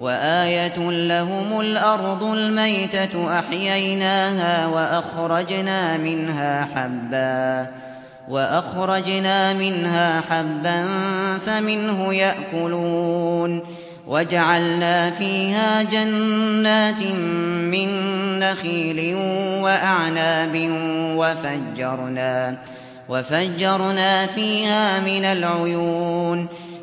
وآية لهم الأرض الميتة أحييناها وأخرجنا منها حبا وأخرجنا منها حبا فمنه يأكلون وجعلنا فيها جنات من نخيل وأعناب وفجرنا وفجرنا فيها من العيون